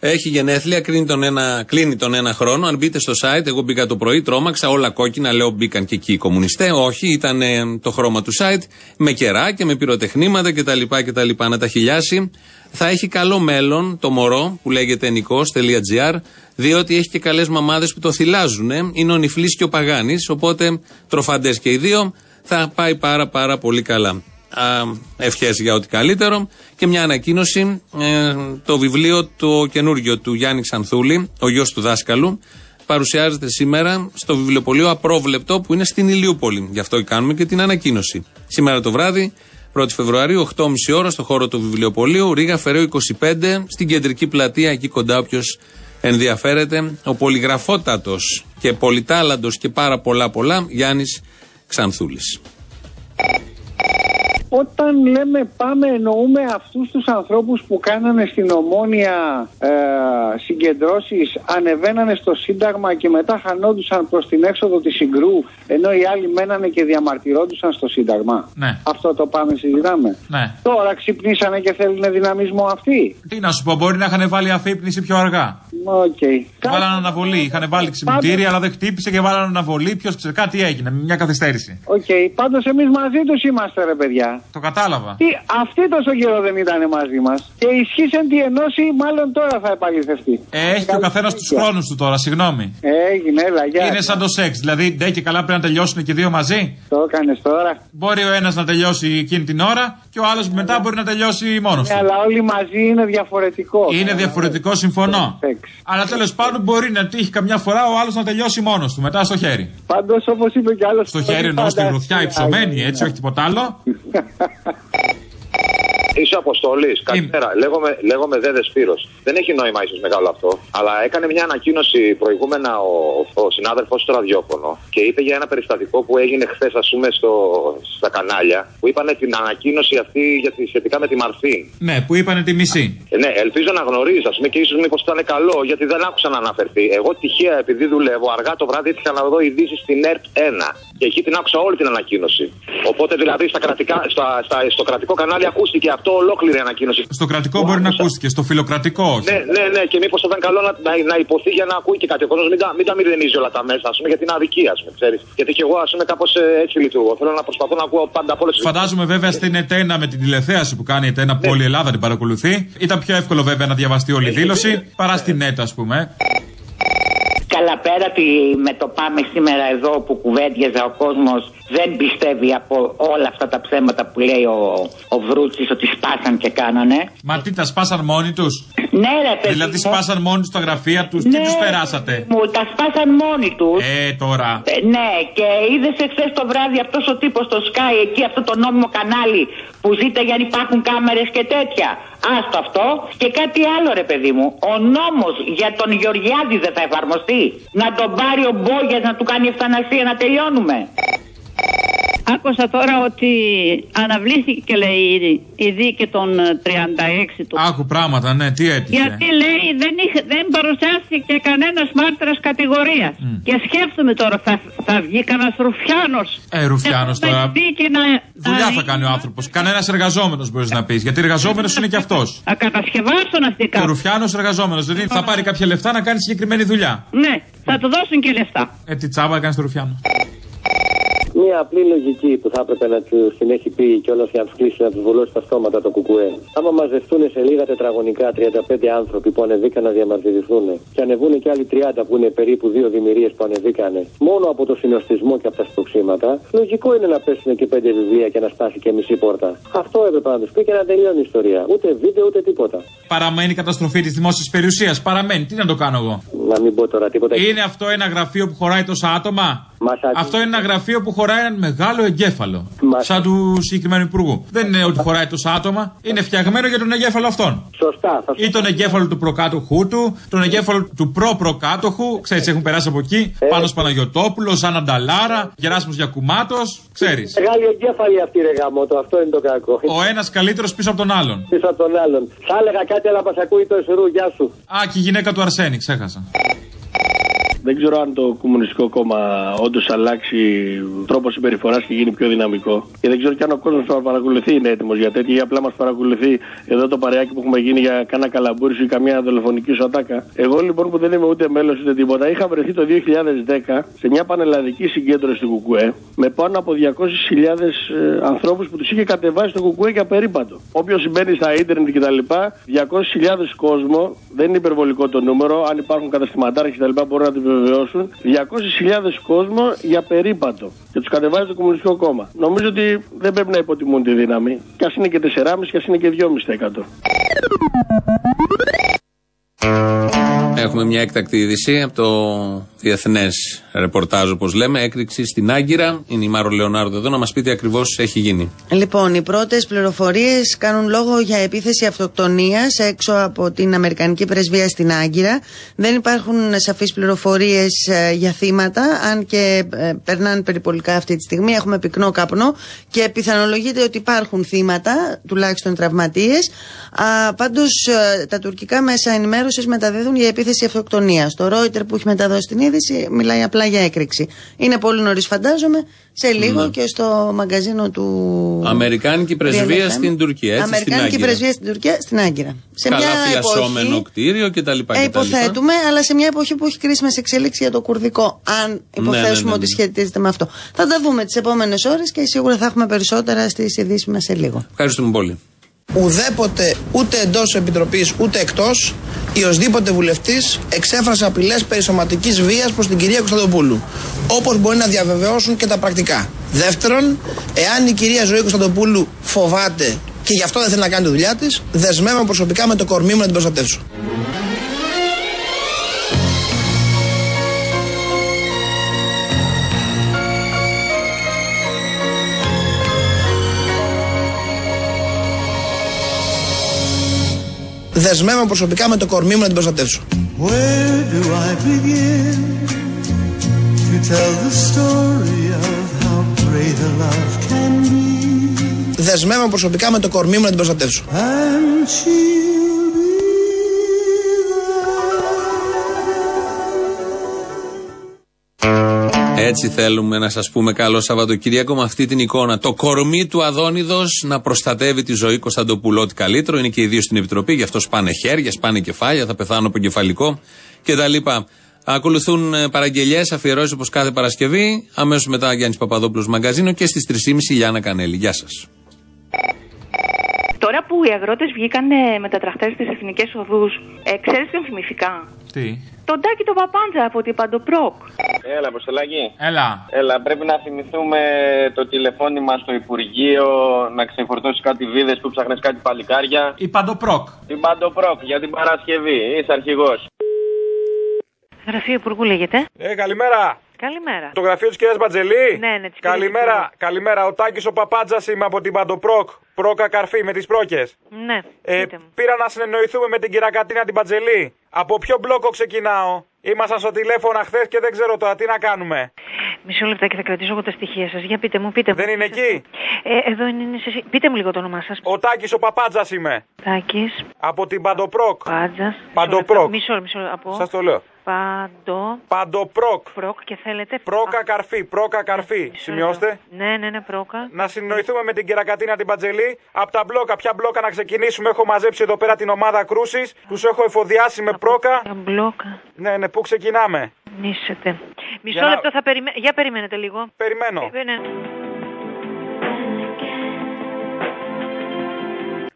έχει γενέθλια, κλείνει τον, ένα, κλείνει τον ένα χρόνο. Αν μπείτε στο site, εγώ μπήκα το πρωί, τρόμαξα, όλα κόκκινα, λέω μπήκαν και εκεί οι κομμουνιστέ. Όχι, ήταν ε, το χρώμα του site, με κεράκια, με πυροτεχνήματα κτλ. κτλ. Να τα χιλιάσει. Θα έχει καλό μέλλον το μωρό που λέγεται ενικό.gr, διότι έχει και καλές μαμάδες που το θυλάζουν. Είναι ο Νιφλή και ο Παγάνης, οπότε τροφαντές και οι δύο. Θα πάει πάρα πάρα πολύ καλά. Ευχές για ό,τι καλύτερο. Και μια ανακοίνωση, ε, το βιβλίο το καινούργιο του Γιάννη Ξανθούλη, ο γιος του δάσκαλου, παρουσιάζεται σήμερα στο βιβλιοπωλείο Απρόβλεπτο που είναι στην Ηλιούπολη. Γι' αυτό κάνουμε και την ανακοίνωση. Σήμερα το βράδυ, 1η Φεβρουαρίου, 8.30 ώρα, στο χώρο του βιβλιοπωλείου, Ρίγα Φεραίο 25, στην κεντρική πλατεία, εκεί κοντά όποιος ενδιαφέρεται ο πολυγραφότατος και πολυτάλαντος και πάρα πολλά πολλά Γιάννης Ξανθούλης. Όταν λέμε πάμε εννοούμε αυτούς τους ανθρώπους που κάνανε στην Ομόνια ε, συγκεντρώσεις, ανεβαίνανε στο Σύνταγμα και μετά χανόντουσαν προς την έξοδο της Συγκρού ενώ οι άλλοι μένανε και διαμαρτυρόντουσαν στο Σύνταγμα. Ναι. Αυτό το πάμε συζητάμε. Ναι. Τώρα ξυπνήσανε και θέλουν δυναμισμό αυτοί. Τι να σου πω, μπορεί να είχαν βάλει αφύπνιση πιο αργά. Οκ. Βάλανε αναβολή. Είχαν βάλει ξυπνητήρια, αλλά δεν χτύπησε και βάλανε αναβολή. Ποιος ξέρει, κάτι έγινε. Μια καθυστέρηση. Οκ. Πάντως εμείς μαζί τους είμαστε ρε παιδιά. Το κατάλαβα. Τι, αυτοί τόσο καιρό δεν ήταν μαζί μας. Και ισχύς εν τη ενώσει, μάλλον τώρα θα επαληθευτεί. Ε, έχει και ο καθένας τους χρόνους του τώρα, συγγνώμη. Έγινε, έλα, γεια. Είναι σαν το σεξ. Δηλαδή, ντε και καλά πρέπει να τελειώσουν και δύο μαζί. Το έκανες τώρα. Μπορεί ο ένας να τελειώσει εκείνη την ώρα και ο άλλος μετά μπορεί να τελειώσει μόνος Ναι, του. αλλά όλοι μαζί είναι διαφορετικό. Είναι διαφορετικό, συμφωνώ. Αλλά τέλος πάντων μπορεί να τύχει καμιά φορά ο άλλος να τελειώσει μόνος του, μετά στο χέρι. Πάντως, όπως είπε κι άλλος. Στο χέρι εννοώ στη γροθιά υψωμένη, έτσι, όχι τίποτα άλλο. Είσαι Αποστολή. Καλημέρα. Λέγομαι, λέγομαι Δέδες Σπύρος. Δεν έχει νόημα ίσως μεγάλο αυτό. Αλλά έκανε μια ανακοίνωση προηγούμενα ο, ο συνάδελφος στο ραδιόφωνο και είπε για ένα περιστατικό που έγινε χθες, ας πούμε, στο, στα κανάλια. Που είπαν την ανακοίνωση αυτή για τη, σχετικά με τη Μαρφίν. Ναι, που είπανε τη μισή. Ε, ναι, ελπίζω να γνωρίζεις, ας πούμε, και ίσως μήπως ήταν καλό, γιατί δεν άκουσα να αναφερθεί. Εγώ τυχαία, επειδή δουλεύω, αργά το βράδυ έτυχα να δω ειδήσεις στην ΕΡΤ 1. Και εκεί την άκουσα όλη την ανακοίνωση. Οπότε δηλαδή στα κρατικά, στα, στα, στο κρατικό κανάλι ακούστηκε αυτό ολόκληρη η ανακοίνωση. Στο κρατικό μπορεί να ακούστηκε, στο φιλοκρατικό όχι. Ναι, ναι, ναι, και μήπως θα ήταν καλό να, να, να υποθεί για να ακούει και κάτι ο κόσμος. Μην, τα- μην τα μηδενίζει όλα τα μέσα, ας πούμε, γιατί είναι αδικία, ας πούμε, ξέρεις. Γιατί και εγώ, ας πούμε, κάπως έτσι λειτουργώ. Θέλω να προσπαθώ να ακούω πάντα από όλες τι. Φαντάζομαι βέβαια στην ΕΤΕΝΑ με την τηλεθέαση που κάνει η ΕΤΕΝΑ που όλη η Ελλάδα την παρακολουθεί. Ήταν πιο εύκολο βέβαια να διαβαστεί όλη η δήλωση παρά στην ΕΤΑ, ας πούμε. Καλά πέρα ότι με το πάμε σήμερα εδώ που κουβέντιαζα ο κόσμος δεν πιστεύει από όλα αυτά τα ψέματα που λέει ο, ο Βρούτσης ότι σπάσαν και κάνανε. Μα τι τα σπάσαν μόνοι τους; Ναι ρε παιδί Δηλαδή μου. σπάσαν μόνοι τους τα γραφεία τους. Τι Ναι, τους περάσατε. Μου τα σπάσαν μόνοι τους. Ε, τώρα. Ε, ναι, και είδες εχθές το βράδυ αυτός ο τύπος στο Sky εκεί, αυτό το νόμιμο κανάλι που ζήταγε αν υπάρχουν κάμερες και τέτοια. Άστο αυτό. Και κάτι άλλο, ρε παιδί μου. Ο νόμος για τον Γεωργιάδη δεν θα εφαρμοστεί. Να τον πάρει ο Μπόγιας να του κάνει ευθανασία να τελειώνουμε. Άκουσα τώρα ότι αναβλήθηκε λέει η- η δίκη των ε, 36 του. Άκου πράγματα, ναι, τι έτυχε. Γιατί λέει δεν, είχε, δεν παρουσιάστηκε κανένας μάρτυρας κατηγορίας. Και σκέφτομαι τώρα, θα, θα βγει κανένας Ρουφιάνος. Ε, Ρουφιάνος τώρα. Δίκη να. Δουλειά θα κάνει ο άνθρωπος. Κανένας εργαζόμενος μπορείς να πεις. Γιατί εργαζόμενος είναι και αυτός. Να κατασκευάσουν αυτοί Ο κάτι. Ρουφιάνος εργαζόμενος. Δηλαδή θα πάρει κάποια λεφτά να κάνει συγκεκριμένη δουλειά. Ναι, θα του δώσουν και λεφτά. Ε, τι τσάμπα έκανε στο Ρουφιάνο. Μία απλή λογική που θα έπρεπε να τους την έχει πει κιόλα για να τους κλείσει να τους βουλώσει τα στόματα το κουκουέ. Άμα μαζευτούν σε λίγα τετραγωνικά 35 άνθρωποι που ανεβήκαν να διαμαρτυρηθούν και ανεβούν και άλλοι 30 που είναι περίπου δύο δημιουργίες που ανεβήκανε μόνο από το συνοστισμό και από τα σπροξήματα, λογικό είναι να πέσουν και πέντε βιβλία και να σπάσει και μισή πόρτα. Αυτό έπρεπε να τους πει και να τελειώνει η ιστορία. Ούτε βίντεο ούτε τίποτα. Παραμένει η καταστροφή της δημόσιας περιουσίας. Παραμένει. Τι να το κάνω εγώ; Να μην πω τώρα τίποτα. Είναι αυτό ένα γραφείο που χωράει τόσα άτομα; Αυτό είναι ένα γραφείο που χωράει έναν μεγάλο εγκέφαλο. Σαν του συγκεκριμένου υπουργού. Δεν είναι ότι χωράει τόσα άτομα. Είναι φτιαγμένο για τον εγκέφαλο αυτόν. Σωστά. Ή τον εγκέφαλο του προκάτοχού του, τον εγκέφαλο του προ-προκάτοχου. Ξέρεις, έχουν περάσει από εκεί. Πάνω Παναγιοτόπουλο, σαν Ανταλάρα, Γεράσιμος Γιακουμάτος. Ξέρεις. Μεγάλη εγκέφαλη αυτή ρε γάμο, το αυτό είναι το κακό. Ο ένας καλύτερος πίσω από τον άλλον. Πίσω από τον άλλον. Θα έλεγα κάτι, αλλά μας ακούει το εσουρού, γεια σου. Α, και η γυναίκα του Αρσένη, ξέχασα. Δεν ξέρω αν το Κομμουνιστικό Κόμμα όντως αλλάξει τρόπος συμπεριφοράς και γίνει πιο δυναμικό. Και δεν ξέρω και αν ο κόσμος που μα παρακολουθεί είναι έτοιμος για τέτοια ή απλά μας παρακολουθεί εδώ το παρεάκι που έχουμε γίνει για κάνα καλαμπούρι ή καμιά δολοφονική σου ατάκα. Εγώ λοιπόν που δεν είμαι ούτε μέλος ούτε τίποτα, είχα βρεθεί το 2010 σε μια πανελλαδική συγκέντρωση του Κουκουέ με πάνω από 200.000 ε, ανθρώπους που τους είχε κατεβάσει το Κουκουέ για περίπατο. Όποιος μπαίνει στα ίντερνετ κτλ., 200.000 κόσμο, δεν είναι υπερβολικό το νούμερο, αν υπάρχουν καταστηματάρχες κτλ. μπορούν να το επιβεβαιώσουν. 200.000 κόσμο για περίπατο. Και τους κατεβάζει το Κομμουνιστικό Κόμμα. Νομίζω ότι δεν πρέπει να υποτιμούν τη δύναμη. Και ας είναι και 4,5 και ας είναι και 2,5%. Έχουμε μια έκτακτη είδηση από το Διεθνές ρεπορτάζ, όπως λέμε. Έκρηξη στην Άγκυρα. Είναι η Μάρο Λεωνάρδο εδώ να μας πει τι ακριβώς έχει γίνει. Λοιπόν, οι πρώτες πληροφορίες κάνουν λόγο για επίθεση αυτοκτονίας έξω από την Αμερικανική πρεσβεία στην Άγκυρα. Δεν υπάρχουν σαφείς πληροφορίες για θύματα, αν και ε, περνάνε περιπολικά αυτή τη στιγμή. Έχουμε πυκνό καπνό και πιθανολογείται ότι υπάρχουν θύματα, τουλάχιστον τραυματίες. Πάντως, τα τουρκικά μέσα ενημέρωση μεταδίδουν για επίθεση αυτοκτονίας. Το Reuters που έχει μεταδώσει την είδηση μιλάει απλά για έκρηξη. Είναι πολύ νωρίς, φαντάζομαι. Σε λίγο Ναι. και στο μαγκαζίνο του. Αμερικάνικη πρεσβεία DLFM. στην Τουρκία. Έτσι, στην Αμερικάνικη Άγκυρα. πρεσβεία στην Τουρκία, στην Άγκυρα. Σε Καλά μια φυλασσόμενο εποχή, κτίριο κτλ. ε, υποθέτουμε, αλλά σε μια εποχή που έχει κρίσιμες εξέλιξει για το κουρδικό. Αν υποθέσουμε ναι, ναι, ναι. ότι σχετίζεται με αυτό. Θα τα δούμε τις επόμενες ώρες και σίγουρα θα έχουμε περισσότερα στις ειδήσεις μας σε λίγο. Ευχαριστούμε πολύ. Ουδέποτε ούτε εντός επιτροπής ούτε εκτός ή οσδήποτε βουλευτής εξέφρασε απειλές περισωματική βίας προς την κυρία Κωνσταντοπούλου. Όπως μπορεί να διαβεβαιώσουν και τα πρακτικά. Δεύτερον, εάν η κυρία Ζωή Κωνσταντοπούλου φοβάται και γι' αυτό δεν θέλει να κάνει τη δουλειά της, δεσμεύομαι προσωπικά με το κορμί μου να την προστατεύσω. Δεσμεύομαι προσωπικά με το κορμί μου να την προστατεύσω. Where do I begin to tell the story of how great a love can be? Δεσμεύομαι προσωπικά με το κορμί μου να την προστατεύσω. And she'll Έτσι θέλουμε να σας πούμε καλό Σαββατοκύριακο με αυτή την εικόνα. Το κορμί του Αδόνιδος να προστατεύει τη ζωή Κωνσταντοπούλου. Ό,τι καλύτερο είναι και οι δύο στην Επιτροπή, γι' αυτό σπάνε χέρια, σπάνε κεφάλια, θα πεθάνω από κεφαλικό κτλ. Ακολουθούν παραγγελίε, αφιερώσεις όπως κάθε Παρασκευή. Αμέσως μετά Γιάννης Παπαδόπουλος Μαγκαζίνο και στις 3.30 Γιάννα Κανέλη. Γεια σας. Τώρα που οι αγρότες βγήκαν με τα τραχτέρ στις εθνικές οδούς, ε, ξέρεις ποιον θυμηθήκα; Τι; Τον Τάκη τον Παπάντζα από την Παντοπρόκ. Έλα, Αποστολάκη. Έλα. Έλα, πρέπει να θυμηθούμε το τηλεφώνημα στο Υπουργείο να ξεφορτώσεις κάτι βίδες που ψάχνες κάτι παλικάρια. Η Παντοπρόκ. Την Παντοπρόκ για την Παρασκευή. Είσαι αρχηγός. Γραφείο Υπουργού λέγεται. Ε, καλημέρα. Καλημέρα. Το γραφείο της κυρίας Μπατζελή. Ναι, ναι, της κυρίας Καλημέρα, Μπατζελή. καλημέρα. Ο Τάκης ο Παπάντζας είμαι από την Παντοπρόκ. Πρόκα καρφί με τις πρόκες. Ναι, Ε, πείτε μου. πήρα να συνεννοηθούμε με την κυρία Κατίνα την Μπατζελή. Από ποιο μπλόκο ξεκινάω; Ήμασταν στο τηλέφωνο χθες και δεν ξέρω τώρα τι να κάνουμε. Μισό λεπτάκι θα κρατήσω εγώ τα στοιχεία σας. Για πείτε μου, πείτε μου. Δεν είναι εκεί; Ε, εδώ είναι, είναι σε... Πείτε μου λίγο το όνομά σας. Ο Τάκης ο Παπάντζας είμαι. Τάκης. Από την Παντοπρόκ. Πάτζα. Παντοπρόκ. Μισό, μισό. Από. Σας το λέω. Παντο. Παντοπρόκ. Προκ και θέλετε. Πρόκα καρφί, πρόκα καρφί. Σημειώστε. Ναι, ναι, ναι, πρόκα. Να συνεννοηθούμε με την κυρακατίνα την Πατζελή. Από τα μπλόκα, ποια μπλόκα να ξεκινήσουμε. Έχω μαζέψει εδώ πέρα την ομάδα κρούσης. Τους έχω εφοδιάσει με πρόκα. Τα μπλόκα. Ναι, ναι, πού ξεκινάμε; Νήσετε. Μισό Για να- λεπτό θα περιμένω. Για περιμένετε λίγο. Περιμένω.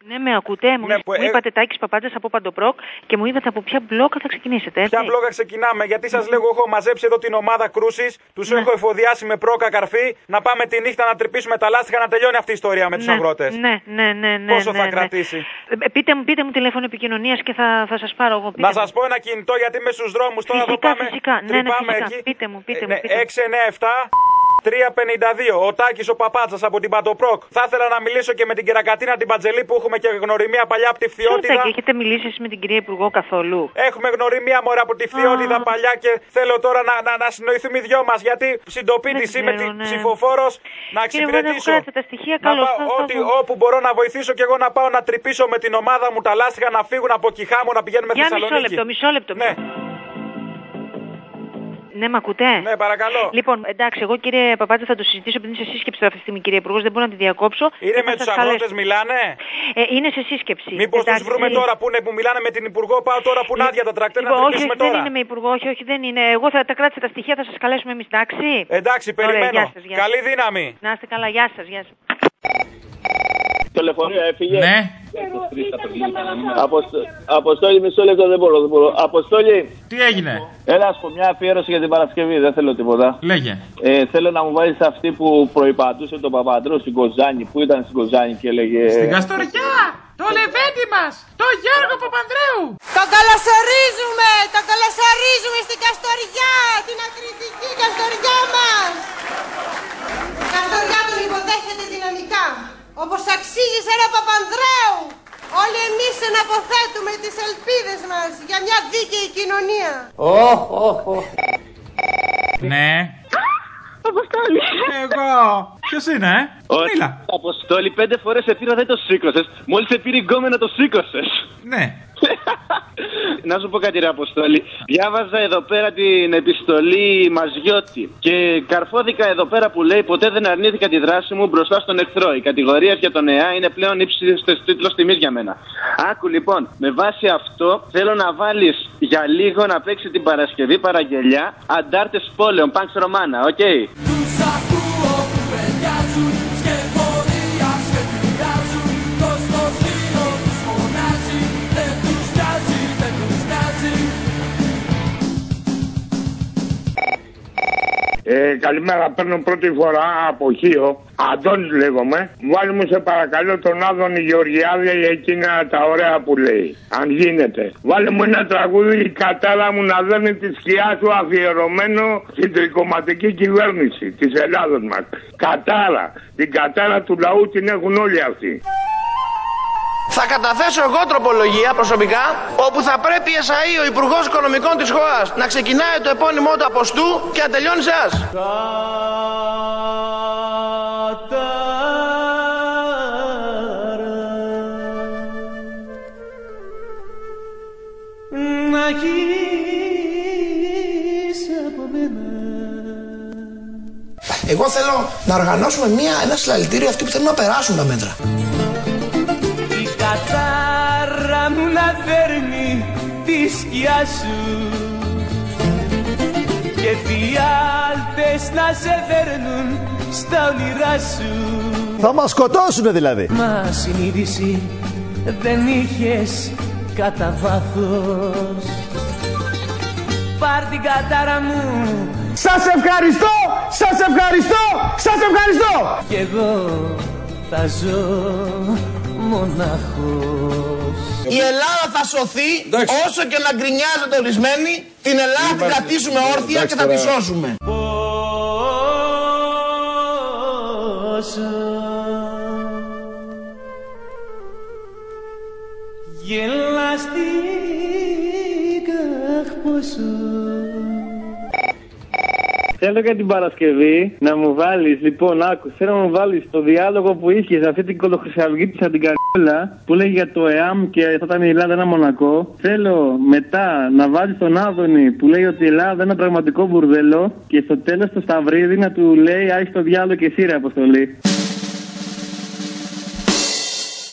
Ναι. Ναι, με ακούτε. Μου, Ναι, που, μου ε- είπατε Τάκης Παπάντζας από Παντοπρόκ και μου είπατε από ποια μπλόκα θα ξεκινήσετε. Έτσι. Ποια μπλόκα ξεκινάμε, γιατί σας λέγω, έχω μαζέψει εδώ την ομάδα κρούσης. Τους Ναι. έχω εφοδιάσει με πρόκα καρφί. Να πάμε τη νύχτα να τρυπήσουμε τα λάστιχα να τελειώνει αυτή η ιστορία με τους ναι, αγρότες. Ναι, ναι, ναι, ναι. Πόσο ναι, θα ναι. κρατήσει. Ε, πείτε, μου, πείτε μου τηλέφωνο επικοινωνίας και θα, θα σας πάρω εγώ. Πείτε Να μου. σας πω ένα κινητό γιατί είμαι στους δρόμους. Τώρα εδώ Φυσικά, πάμε. φυσικά. Ναι, ναι, τρυπάμε φυσικά. εκεί. Πείτε μου, πείτε Ε, μου, ναι, πείτε μου. 697 352. Ο Τάκης ο Παπάτσας από την Παντοπρόκ. Θα ήθελα να μιλήσω και με την κυρακατίνα την Πατζελή που έχουμε και γνωριμία παλιά από τη Φθιώτιδα. Σωστά, και έχετε μιλήσει εσείς με την κυρία Υπουργό καθόλου; Έχουμε γνωριμία μωρά από τη Φθιώτιδα παλιά και θέλω τώρα να, να, να συνοηθούμε οι δυο μας γιατί συντοπίτη Δεν είμαι ξέρω, τη ναι. ψηφοφόρος να Κύριε Βάντα, εξυπηρετήσω. βγάλετε τα στοιχεία, Να καλώς, πάω θα- θα ό,τι, δω. όπου μπορώ να βοηθήσω και εγώ να πάω να τρυπήσω με την ομάδα μου τα λάστιχα να φύγουν από Κιχάμου να πηγαίνουμε Για μισό Θεσσαλονίκη. λεπτό, μισό λεπτό. Ναι. Ναι, με ακούτε; Ναι, παρακαλώ. Λοιπόν, εντάξει, εγώ κύριε Παπάτζα θα το συζητήσω επειδή είναι σε σύσκεψη τώρα αυτή τη στιγμή, κύριε Υπουργός, δεν μπορώ να τη διακόψω. Είναι Και με θα του σας αγρότες καλέσω. μιλάνε; Ε, είναι σε σύσκεψη. Μήπως τους Εντάξει. βρούμε τώρα που, είναι, που μιλάνε με την Υπουργό, πάω τώρα που είναι άδεια τα τρακτέρ να Λοιπόν, όχι, τρυπήσουμε όχι, δεν τώρα. είναι με υπουργό, όχι, όχι, δεν είναι. Εγώ θα τα κράτησα τα στοιχεία, θα σας καλέσουμε εμείς, εντάξει; Εντάξει, Ωραία, περιμένω. γεια σας, γεια σας. Καλή δύναμη. Να είστε καλά, γεια σας, γεια σας. Το λεωφορείο έφυγε. Ναι. Αποσ- Αποστόλη, μισό λεπτό δεν μπορώ, δεν μπορώ. Αποστόλη, Τι έγινε; έλα να σου πω μια αφιέρωση για την Παρασκευή, δεν θέλω τίποτα. Λέγε. Ε, θέλω να μου βάλεις αυτή που προϋπατούσε τον Παπαντρό στην Κοζάνη, που ήταν στην Κοζάνη και έλεγε. Στην Καστοριά! Το Το λεβέντι μας, το Γιώργο Παπανδρέου. Το καλωσορίζουμε, το καλωσορίζουμε στην Καστοριά, την ακριτική Καστοριά μας. Η Καστοριά τον υποδέχεται δυναμικά, όπως αξίζει σε ένα Παπανδρέου. Όλοι εμείς εναποθέτουμε τις ελπίδες μας για μια δίκαιη κοινωνία. Οχ, οχ, οχ. Ναι. Αποστόλη. Εγώ. Ποιος είναι, ε; Μίλα. Αποστόλη, πέντε φορές σε πήρα δεν το σήκωσες. Μόλις σε πήρε η γκόμενα το σήκωσες. Ναι. Να σου πω κάτι, ρε Αποστόλη. Διάβαζα εδώ πέρα την επιστολή Μαζιώτη και καρφώθηκα εδώ πέρα που λέει Ποτέ δεν αρνήθηκα τη δράση μου μπροστά στον εχθρό. Οι κατηγορίε για τον ΕΑ είναι πλέον ύψιστος τίτλος τιμής για μένα. Άκου λοιπόν, με βάση αυτό θέλω να βάλεις για λίγο να παίξει την Παρασκευή παραγγελιά Αντάρτες πόλεων, Panx Romana, OK. Ε, καλημέρα, παίρνω πρώτη φορά από Χίο. Αντώνης λέγομαι. Βάλει μου σε παρακαλώ τον Άδωνη Γεωργιάδη για εκείνα τα ωραία που λέει. Αν γίνεται. Βάλε μου ένα τραγούδι η κατάρα μου να δένει τη σκιά του αφιερωμένο στην τρικοματική κυβέρνηση της Ελλάδος μας. Κατάρα. Την κατάρα του λαού την έχουν όλοι αυτοί. Θα καταθέσω εγώ τροπολογία προσωπικά, όπου θα πρέπει η ΕΣΑΗ, ο Υπουργός Οικονομικών της χώρας, να ξεκινάει το επώνυμό του από στού και να τελειώνει σε εσάς. Να γεις από μένα Εγώ θέλω να οργανώσουμε μια, ένα συλλαλητήριο αυτοί που θέλουν να περάσουν τα μέτρα. Η κατάρα μου να φέρνει τη σκιά σου Και φιάλτες να σε φέρνουν στα όνειρά σου Θα μας σκοτώσουνε δηλαδή. Μα συνείδηση δεν είχες κατά βάθος Πάρ την κατάρα μου Σας ευχαριστώ! Σας ευχαριστώ! Σας ευχαριστώ! Κι εγώ θα ζω μοναχός Η Ελλάδα θα σωθεί όσο και να γκρινιάζετε ορισμένοι. Την Ελλάδα την κρατήσουμε όρθια και θα τη σώσουμε. Πόσο γελαστήκα πόσο Θέλω για την Παρασκευή να μου βάλεις, λοιπόν, άκου, θέλω να μου βάλεις το διάλογο που είχες αυτή την κολοχρυσαυγήτησα την καρδούλα που λέει για το ΕΑΜ και θα ήταν η Ελλάδα ένα μονακό. Θέλω μετά να βάλεις τον Άδωνη που λέει ότι η Ελλάδα είναι ένα πραγματικό μπουρδέλο και στο τέλος το Σταυρίδι να του λέει Άχι το διάλογο και εσύ ρε αποστολή.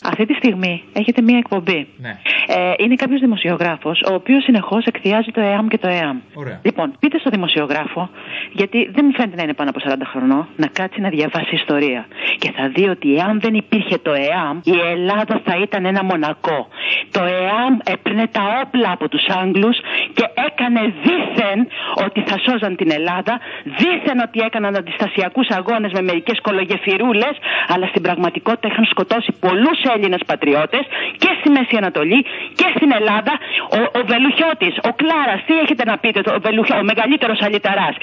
Αυτή τη στιγμή έχετε μία εκπομπή. Ναι. Ε, είναι κάποιος δημοσιογράφος, ο οποίος συνεχώς εκθιάζει το ΕΑΜ και το ΕΑΜ. Ωραία. Λοιπόν, πείτε στο δημοσιογράφο, γιατί δεν μου φαίνεται να είναι πάνω από 40 χρονών, να κάτσει να διαβάσει ιστορία. Και θα δει ότι εάν δεν υπήρχε το ΕΑΜ, η Ελλάδα θα ήταν ένα μονακό. Το ΕΑΜ έπαιρνε τα όπλα από τους Άγγλους και έκανε δήθεν ότι θα σώζαν την Ελλάδα, δήθεν ότι έκαναν αντιστασιακούς αγώνες με μερικές κολογεφυρούλες, αλλά στην πραγματικότητα είχαν σκοτώσει πολλούς Έλληνες πατριώτες και στη Μέση Ανατολή και στην Ελλάδα. Ο, ο Βελουχιώτης, ο Κλάρας, τι έχετε να πείτε, το- ο, Βελουχιώ, ο μεγαλύτερος αλυταράς.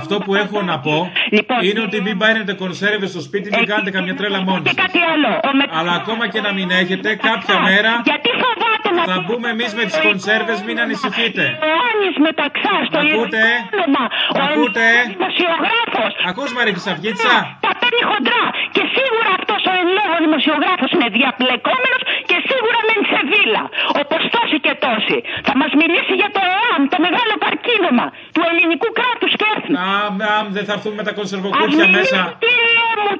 Αυτό που έχω να πω Λοιπόν, είναι ότι μην πάρετε κονσέρβες στο σπίτι, μην κάνετε καμιά τρέλα μόνοι Και σας. κάτι άλλο. Ο με... Αλλά ακόμα και να μην έχετε, κάποια μέρα Γιατί φοβάται να θα μπούμε εμείς με τις κονσέρβες, μην ανησυχείτε. Ο Άνης μεταξά στο Μ' ακούτε; όνομα. Ο Μ' ακούτε; δημοσιογράφος. Ακούς Μαρή Χρυσαυγίτσα; Τα παίρνει χοντρά. Και σίγουρα αυτός ο εν λόγω δημοσιογράφος είναι διαπλεκόμενος και σίγουρα μένει σε βίλα. Όπω τόσοι και τόσοι. Θα μας μιλήσει για το ΕΑΜ, το μεγάλο καρκίνωμα του ελληνικού κράτους και έθνους. Αμ, αμ, δεν θα έρθουμε με τα κονσερβοκούτια μέσα. Κύριε μου,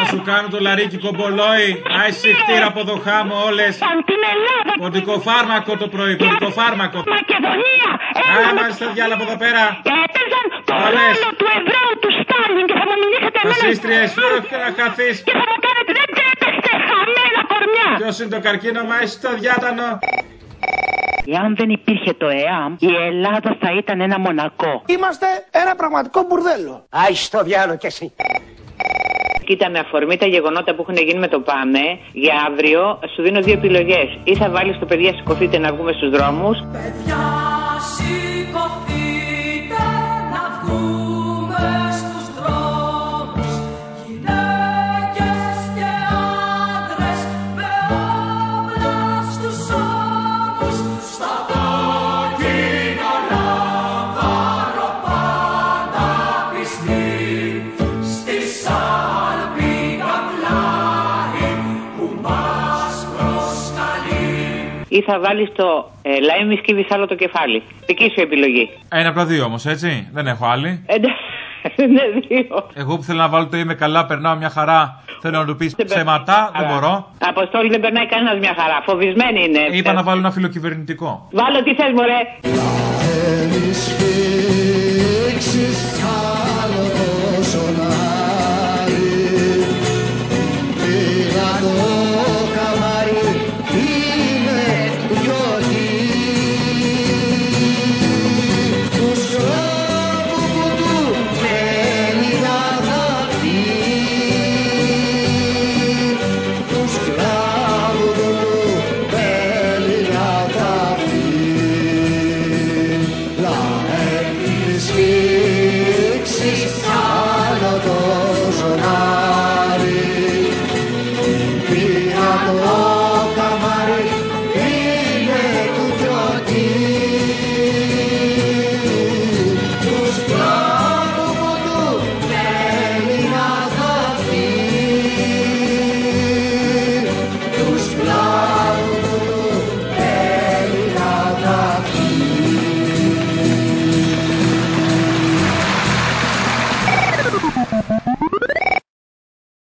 για τον Να Ζέρ. σου κάνω το λαρίκι κομπολόι. Άι συχτήρα από το χάμω όλες. Την Ελλάδα. Ποντικοφάρμακο το πρωί, ποντικοφάρμακο. Μακεδονία. Α, μάλιστα διάλα από εδώ πέρα. Έπαιζαν το Όλες. ρόλο του Εβραίου του Στάλιν και θα μου μιλήσετε εμένα. Φασίστριες, όχι να χαθείς. Και θα μου κάνετε δεν τρέπεστε χαμένα κορμιά. Ποιος είναι το καρκίνωμα, εσύ το διάτανο. Εάν δεν υπήρχε το ΕΑΜ, η Ελλάδα θα ήταν ένα μονακό. Είμαστε ένα πραγματικό μπουρδέλο. Άι στο διάλογο κι εσύ. Κοίτα, με αφορμή τα γεγονότα που έχουν γίνει με το ΠΑΜΕ, για αύριο σου δίνω δύο επιλογές. Ή θα βάλεις το παιδιά σηκωθείτε να βγούμε στους δρόμους. Παιδιά, Ή θα βάλεις το ε, λαέ μη σκύβεις άλλο το κεφάλι. Δική σου επιλογή. Ένα από τα δύο όμως, έτσι. Δεν έχω άλλη. Εντάξει, είναι δύο. Εγώ που θέλω να βάλω το είμαι καλά, περνάω μια χαρά. Θέλω να του πεις ψέματα, δεν μπορώ. Αποστόλη δεν περνάει κανένας μια χαρά. Φοβισμένη είναι. Είπα να βάλω ένα φιλοκυβερνητικό. Βάλω τι θες μωρέ.